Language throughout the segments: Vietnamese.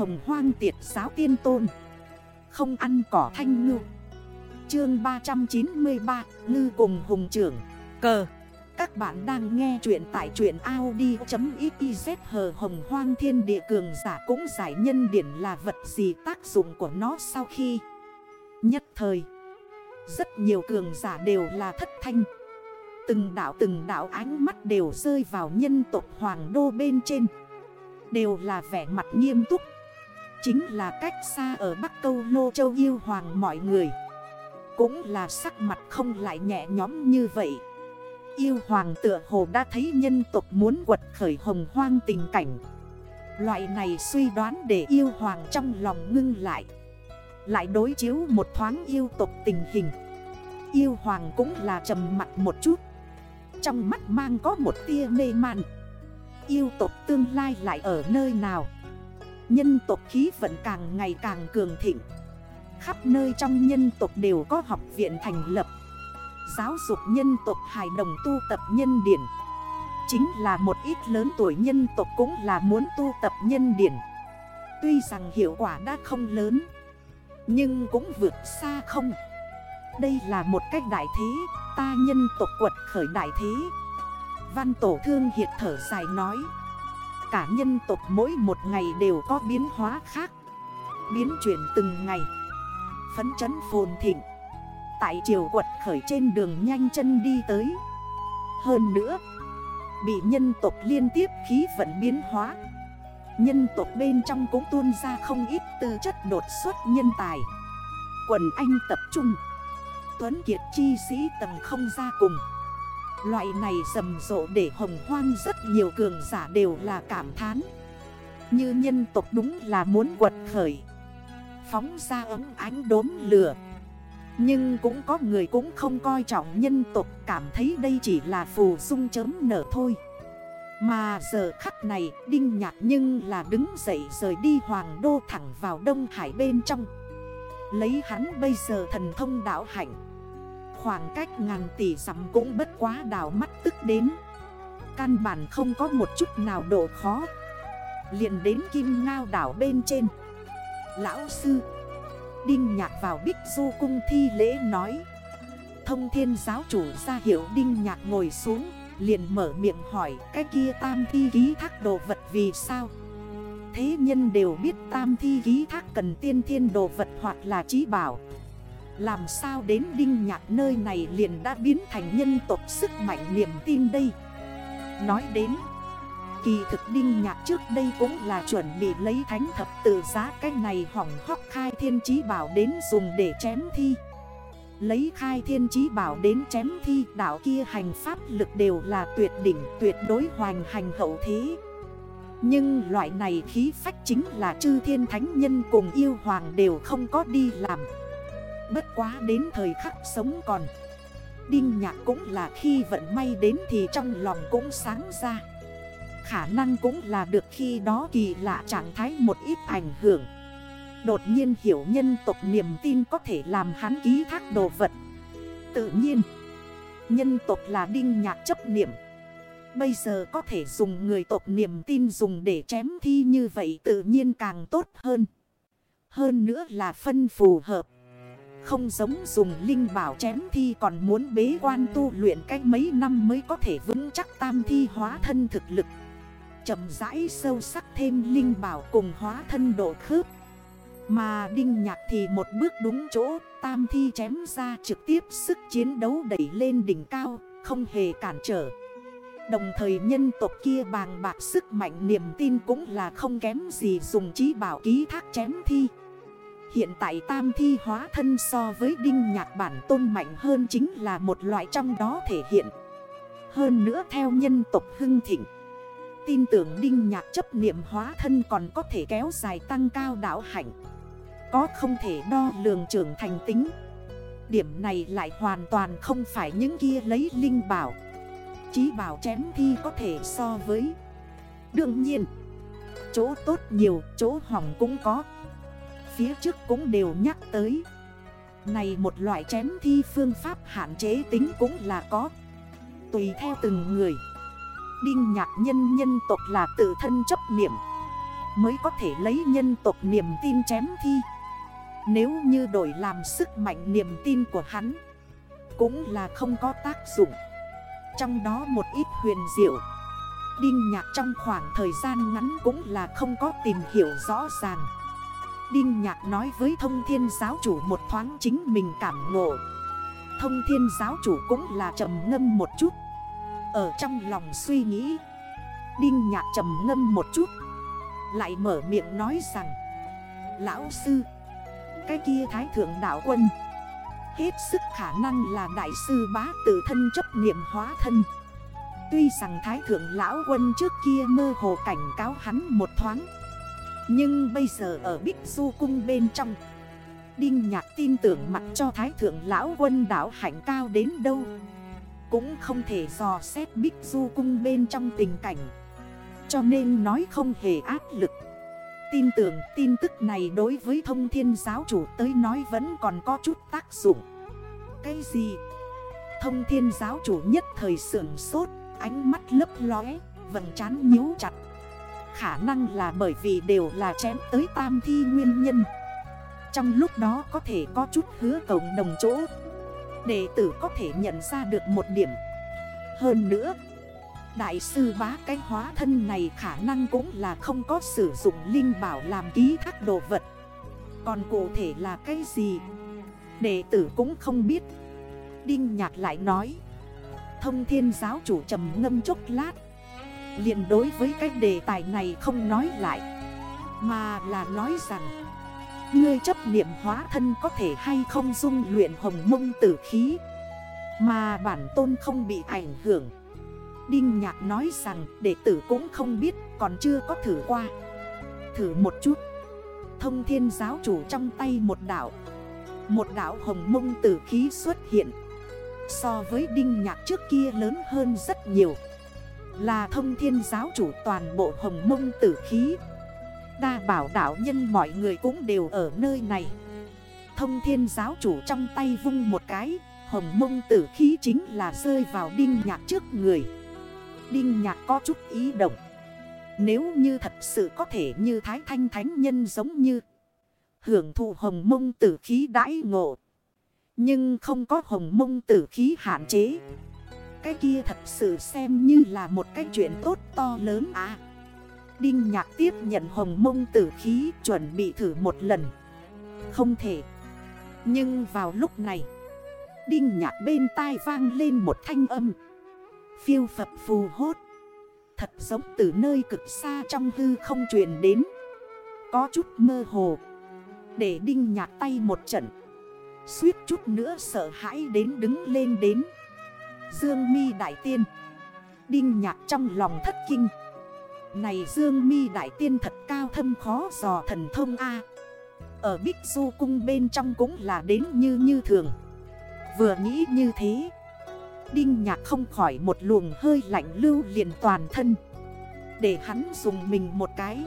hồng hoang tiệt giáo tiên tôn. Không ăn cỏ thanh ngư. Chương 393 Ngư cùng hùng trưởng. Cờ. Các bạn đang nghe chuyện tại truyện Audi.xyz hờ hồng hoang thiên địa cường giả cũng giải nhân điển là vật gì tác dụng của nó sau khi? Nhất thời, Rất nhiều cường giả đều là thất thanh. Từng đảo từng đảo ánh mắt đều rơi vào nhân tộc hoàng đô bên trên. Đều là vẻ mặt nghiêm túc. Chính là cách xa ở Bắc Câu Lô Châu Yêu Hoàng mọi người. Cũng là sắc mặt không lại nhẹ nhóm như vậy. Yêu Hoàng tựa hồ đã thấy nhân tộc muốn quật khởi hồng hoang tình cảnh. Loại này suy đoán để yêu Hoàng trong lòng ngưng lại. Lại đối chiếu một thoáng yêu tộc tình hình. Yêu Hoàng cũng là trầm mặt một chút. Trong mắt mang có một tia mê man. Yêu tộc tương lai lại ở nơi nào? Nhân tộc khí vận càng ngày càng cường thịnh. Khắp nơi trong nhân tộc đều có học viện thành lập. Giáo dục nhân tộc hài đồng tu tập nhân điển. Chính là một ít lớn tuổi nhân tộc cũng là muốn tu tập nhân điển. Tuy rằng hiệu quả đã không lớn, Nhưng cũng vượt xa không. Đây là một cách đại thế, Ta nhân tộc quật khởi đại thế. Văn tổ thương hiệt thở dài nói Cả nhân tộc mỗi một ngày đều có biến hóa khác, Biến chuyển từng ngày. Phấn chấn phồn thịnh, Tại chiều quật khởi trên đường nhanh chân đi tới. Hơn nữa, Bị nhân tộc liên tiếp khí vận biến hóa, Nhân tộc bên trong cũng tuôn ra không ít tư chất đột xuất nhân tài. Quần anh tập trung, Tuấn Kiệt chi sĩ tầng không ra cùng. Loại này rầm rộ để hồng hoang rất nhiều cường giả đều là cảm thán. Như nhân tộc đúng là muốn quật khởi. Phóng ra ấm ánh đốm lửa. Nhưng cũng có người cũng không coi trọng nhân tộc, Cảm thấy đây chỉ là phù dung chấm nở thôi. Mà giờ khắc này, Đinh Nhạc nhưng là đứng dậy rời đi Hoàng Đô thẳng vào Đông Hải bên trong. Lấy hắn bây giờ thần thông đảo hạnh Khoảng cách ngàn tỷ sắm cũng bất quá đảo mắt tức đến. Căn bản không có một chút nào độ khó. Liền đến kim ngao đảo bên trên. Lão sư. Đinh nhạc vào bích du cung thi lễ nói. Thông thiên giáo chủ ra hiệu đinh nhạc ngồi xuống, Liền mở miệng hỏi, cái kia tam thi ký thác đồ vật vì sao? Thế nhân đều biết tam thi ký thác cần tiên thiên đồ vật hoặc là trí bảo làm sao đến đinh nhạc nơi này liền đã biến thành nhân tộc sức mạnh niềm tin đây? Nói đến, Kỳ thực đinh nhạc trước đây cũng là chuẩn bị lấy thánh thập tự giá cái này hỏng hóc khai thiên chí bảo đến dùng để chém thi. Lấy khai thiên chí bảo đến chém thi đảo kia hành pháp lực đều là tuyệt đỉnh, tuyệt đối hoành hành hậu thế. Nhưng loại này khí phách chính là chư thiên thánh nhân cùng yêu hoàng đều không có đi làm. Bất quá đến thời khắc sống còn. Đinh nhạc cũng là khi vận may đến thì trong lòng cũng sáng ra. Khả năng cũng là được khi đó kỳ lạ trạng thái một ít ảnh hưởng. Đột nhiên hiểu nhân tộc niềm tin có thể làm hắn ký thác đồ vật. Tự nhiên, Nhân tộc là đinh nhạc chấp niệm. Bây giờ có thể dùng người tộc niềm tin dùng để chém thi như vậy tự nhiên càng tốt hơn. Hơn nữa là phân phù hợp không giống dùng linh bảo chém thi còn muốn bế quan tu luyện cách mấy năm mới có thể vững chắc tam thi hóa thân thực lực. Chầm rãi sâu sắc thêm linh bảo cùng hóa thân độ khớp. Mà đinh nhạc thì một bước đúng chỗ, Tam thi chém ra trực tiếp sức chiến đấu đẩy lên đỉnh cao, Không hề cản trở. Đồng thời nhân tộc kia bàng bạc sức mạnh niềm tin cũng là không kém gì dùng trí bảo ký thác chém thi. Hiện tại tam thi hóa thân so với đinh nhạc bản tôn mạnh hơn chính là một loại trong đó thể hiện. Hơn nữa theo nhân tộc hưng thịnh Tin tưởng đinh nhạc chấp niệm hóa thân còn có thể kéo dài tăng cao đảo hạnh. Có không thể đo lường trưởng thành tính. Điểm này lại hoàn toàn không phải những kia lấy linh bảo. Chí bảo chém thi có thể so với. Đương nhiên Chỗ tốt nhiều, chỗ hỏng cũng có phía trước cũng đều nhắc tới. Này một loại chém thi phương pháp hạn chế tính cũng là có. Tùy theo từng người. Đinh nhạc nhân nhân tộc là tự thân chấp niệm. Mới có thể lấy nhân tộc niềm tin chém thi. Nếu như đổi làm sức mạnh niềm tin của hắn, Cũng là không có tác dụng. Trong đó một ít huyền diệu. Đinh nhạc trong khoảng thời gian ngắn cũng là không có tìm hiểu rõ ràng. Đinh nhạc nói với thông thiên giáo chủ một thoáng chính mình cảm ngộ. Thông thiên giáo chủ cũng là trầm ngâm một chút. Ở trong lòng suy nghĩ, Đinh nhạc trầm ngâm một chút. Lại mở miệng nói rằng, Lão sư, Cái kia thái thượng đạo quân, Hết sức khả năng là đại sư bá tự thân chấp niệm hóa thân. Tuy rằng thái thượng lão quân trước kia mơ hồ cảnh cáo hắn một thoáng nhưng bây giờ ở Bích Du Cung bên trong, Đinh Nhạc tin tưởng mặt cho Thái Thượng Lão Quân đảo hạnh cao đến đâu, Cũng không thể dò xét Bích Du Cung bên trong tình cảnh. Cho nên nói không hề áp lực. Tin tưởng, tin tức này đối với thông thiên giáo chủ tới nói vẫn còn có chút tác dụng. Cái gì? Thông thiên giáo chủ nhất thời sưởng sốt, Ánh mắt lấp lóe, Vầng trán nhíu chặt. Khả năng là bởi vì đều là chém tới tam thi nguyên nhân. Trong lúc đó có thể có chút hứa cộng đồng chỗ. Đệ tử có thể nhận ra được một điểm. Hơn nữa, Đại sư bá cái hóa thân này khả năng cũng là không có sử dụng linh bảo làm ký thác đồ vật. Còn cụ thể là cái gì? Đệ tử cũng không biết. Đinh Nhạc lại nói, Thông thiên giáo chủ trầm ngâm chốc lát liền đối với cái đề tài này không nói lại, Mà là nói rằng, Ngươi chấp niệm hóa thân có thể hay không dung luyện hồng mông tử khí, Mà bản tôn không bị ảnh hưởng. Đinh Nhạc nói rằng, đệ tử cũng không biết, còn chưa có thử qua. Thử một chút. Thông thiên giáo chủ trong tay một đảo. Một đảo hồng mông tử khí xuất hiện. So với Đinh Nhạc trước kia lớn hơn rất nhiều. Là thông thiên giáo chủ toàn bộ hồng mông tử khí. Đa bảo đảo nhân mọi người cũng đều ở nơi này. Thông thiên giáo chủ trong tay vung một cái, Hồng mông tử khí chính là rơi vào đinh nhạc trước người. Đinh nhạc có chút ý động. Nếu như thật sự có thể như thái thanh thánh nhân giống như, Hưởng thụ hồng mông tử khí đãi ngộ. Nhưng không có hồng mông tử khí hạn chế. Cái kia thật sự xem như là một cái chuyện tốt to lớn à. Đinh nhạc tiếp nhận hồng mông tử khí chuẩn bị thử một lần. Không thể. Nhưng vào lúc này, Đinh nhạc bên tai vang lên một thanh âm. Phiêu phập phù hốt. Thật giống từ nơi cực xa trong hư không truyền đến. Có chút mơ hồ. Để đinh nhạc tay một trận. Suýt chút nữa sợ hãi đến đứng lên đến. Dương mi đại tiên. Đinh nhạc trong lòng thất kinh. Này Dương mi Đại Tiên thật cao thâm khó dò thần thông A. Ở Bích Du Cung bên trong cũng là đến như như thường. Vừa nghĩ như thế, Đinh nhạc không khỏi một luồng hơi lạnh lưu liền toàn thân. Để hắn dùng mình một cái.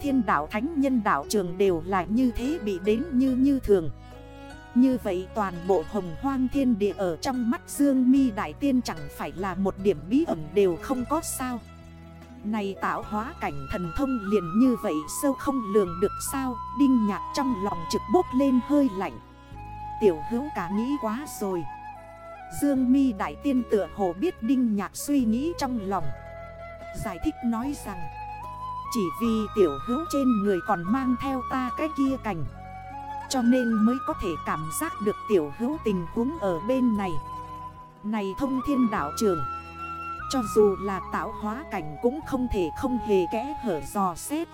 Thiên đảo thánh nhân đảo trường đều là như thế bị đến như như thường. Như vậy toàn bộ hồng hoang thiên địa ở trong mắt Dương mi Đại Tiên chẳng phải là một điểm bí ẩn đều không có sao. Này tạo hóa cảnh thần thông liền như vậy sâu không lường được sao, Đinh nhạc trong lòng trực bốc lên hơi lạnh. Tiểu hữu cả nghĩ quá rồi. Dương mi đại tiên tựa hồ biết Đinh nhạc suy nghĩ trong lòng. Giải thích nói rằng, Chỉ vì tiểu hữu trên người còn mang theo ta cái kia cảnh cho nên mới có thể cảm giác được tiểu hữu tình huống ở bên này. Này thông thiên đảo trường, cho dù là tạo hóa cảnh cũng không thể không hề kẽ hở dò xét.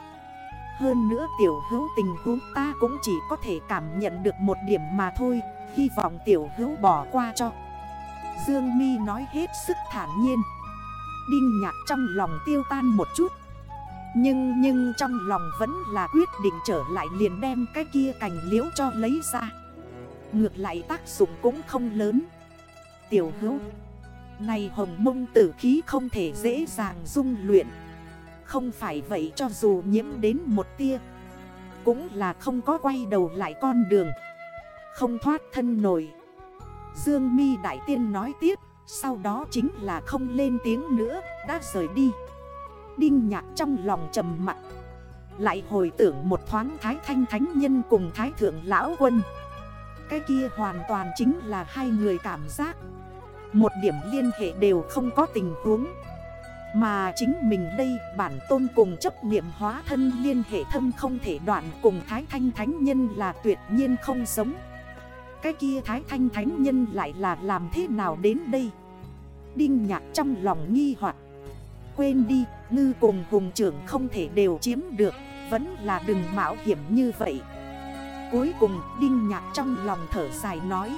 Hơn nữa tiểu hữu tình huống ta cũng chỉ có thể cảm nhận được một điểm mà thôi, Hy vọng tiểu hữu bỏ qua cho. Dương mi nói hết sức thản nhiên. Đinh nhạc trong lòng tiêu tan một chút. Nhưng nhưng trong lòng vẫn là quyết định trở lại liền đem cái kia cành liễu cho lấy ra. Ngược lại tác dụng cũng không lớn. Tiểu hữu, này hồng mông tử khí không thể dễ dàng dung luyện. Không phải vậy cho dù nhiễm đến một tia, Cũng là không có quay đầu lại con đường. Không thoát thân nổi. Dương mi Đại Tiên nói tiếp, Sau đó chính là không lên tiếng nữa, Đã rời đi. Đinh nhạc trong lòng trầm mặt. Lại hồi tưởng một thoáng Thái Thanh Thánh Nhân cùng Thái Thượng Lão Quân. Cái kia hoàn toàn chính là hai người cảm giác. Một điểm liên hệ đều không có tình huống. Mà chính mình đây bản tôn cùng chấp niệm hóa thân liên hệ thâm không thể đoạn cùng Thái Thanh Thánh Nhân là tuyệt nhiên không sống Cái kia Thái Thanh Thánh Nhân lại là làm thế nào đến đây? Đinh nhạc trong lòng nghi hoặc. Quên đi, ngư cùng hùng trưởng không thể đều chiếm được Vẫn là đừng mạo hiểm như vậy. Cuối cùng Đinh nhạc trong lòng thở dài nói